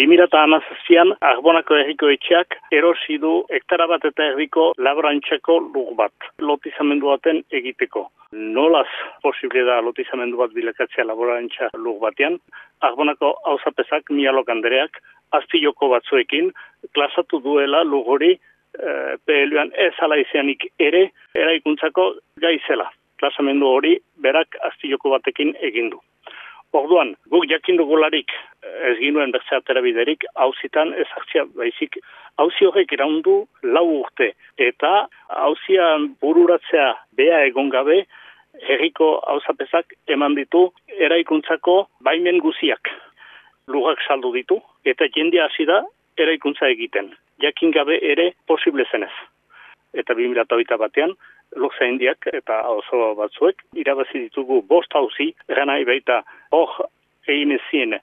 Bimirata amazazpian, Arbonako erriko etxeak erosi du hektara bat eta erriko laborantxako lur bat, lotizamendu baten egiteko. Nolaz posible da lotizamendu bat bilakatzea laborantxa lur batean, Arbonako hausapezak mialok andereak, joko batzuekin, klasatu duela lur hori e, PLUan ez ala izanik ere, eraikuntzako gaizela. Klasamendu hori berak joko batekin egindu. Orduan, guk jakin dugularik ez ginuen bertzea terabiderik, hauzitan ez hartzia baizik, hauzi horrek iraundu lau urte. Eta hauzian bururatzea bea egon gabe, herriko hauzapezak eman ditu eraikuntzako baimen guziak. Lugak saldu ditu, eta jendia hasi da eraikuntza egiten. Jakin gabe ere posible zenez. Eta 2008 batean, Luxa Indiak eta oso batzuek irabazi ditugu bost hauzi, gana baita hor egin ezien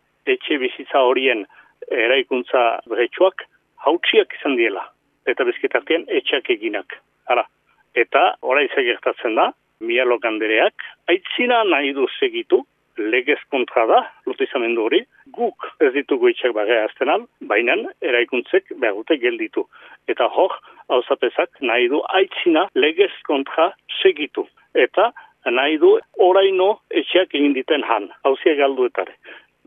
etxe bizitza horien eraikuntza behetsuak hautsiak izan diela. Eta bezketartien etxeak eginak. Hala. Eta orai gertatzen da, mialo gandereak, aitzina nahi du segitu, legez kontra da, lutizamendu hori, guk ez ditugu itxak bagea azten al, baina eraikuntzek behar gelditu. Eta hor, hauzapezak nahi du aitzina legez kontra segitu. Eta nahi du oraino etxeak egin diten han, hauzia galduetare.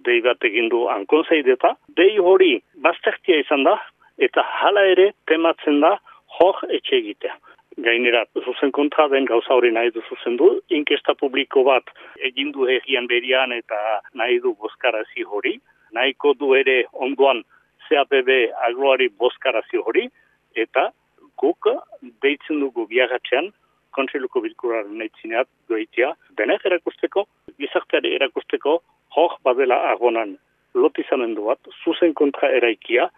Dei bat egin du ankonzaideta, dei hori baztertia izan da, eta hala ere tematzen da hor etxe egitea. Gainera zuzen kontra den gauza hori nahi du zuzen du, inkesta publiko bat egin du egian berian eta nahi du boskarazi hori, nahiko du ere onduan CAPB agroari boskarazi hori, eta guk deitzen dugu biagatzean, kontseiluko bilkuraren nahi goitia, denek erakusteko, gizarteari erakusteko, badela agonan lotizamendu bat, zuzen kontra eraikia,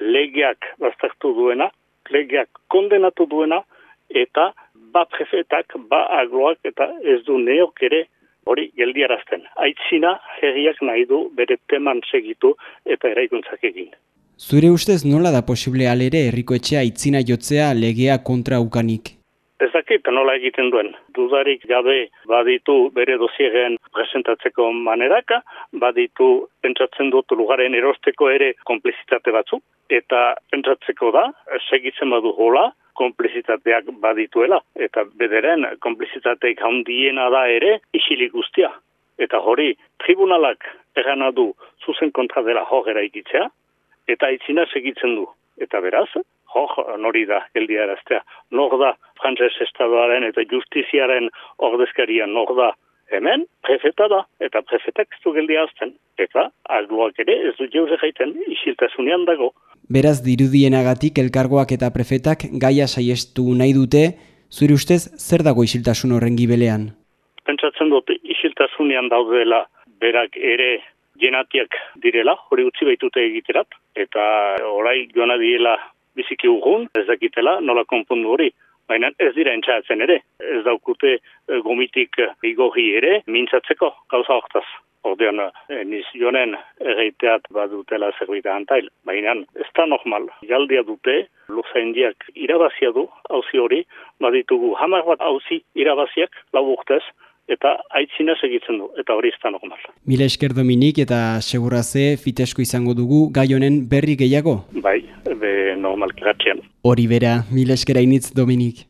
legeak bastartu duena, legeak kondenatu duena, eta ba prefetak, ba agloak eta ez du neok ere hori geldiarazten. Aitzina herriak nahi du bere teman segitu eta eraikuntzak egin. Zure ustez nola da posible alere herriko etxea aitzina jotzea legea kontra ukanik? Ez dakit nola egiten duen. Dudarik gabe baditu bere dosiegen presentatzeko maneraka, baditu pentsatzen dut lugaren erosteko ere komplizitate batzu, eta pentsatzeko da, segitzen badu hola, konplizitateak badituela. Eta bederen konplizitateik handiena da ere isilik guztia. Eta hori, tribunalak erana du zuzen kontra dela hor ikitzea, eta itzina segitzen du. Eta beraz, hor nori da geldia eraztea. Nor da frantzes estadoaren eta justiziaren ordezkaria nor da hemen, prefeta da, eta prefetak ez du geldia azten. Eta agloak ere ez du jauze jaiten isiltasunean dago. Beraz dirudienagatik elkargoak eta prefetak gaia saiestu nahi dute, zure ustez zer dago isiltasun horren gibelean? Pentsatzen dut isiltasunean daudela berak ere jenatiak direla, hori utzi baitute egiterat, eta orai joan diela biziki ugun, ez dakitela nola konpondu hori. Baina ez dira entxatzen ere, ez daukute eh, gomitik igorri ere, mintzatzeko gauza hortaz. Ordean, eh, niz jonen erreiteat badutela zerbita antail. Baina ez da normal. Galdia dute, luza indiak irabazia du, hauzi hori, baditugu hamar bat hauzi irabaziak, lau urtez, eta aitzina segitzen du, eta hori ez da normal. Mila esker Dominik eta seguraze fitesko izango dugu gai honen berri gehiago? Bai, be normal kratxean. Hori bera, mila esker hainitz Dominik.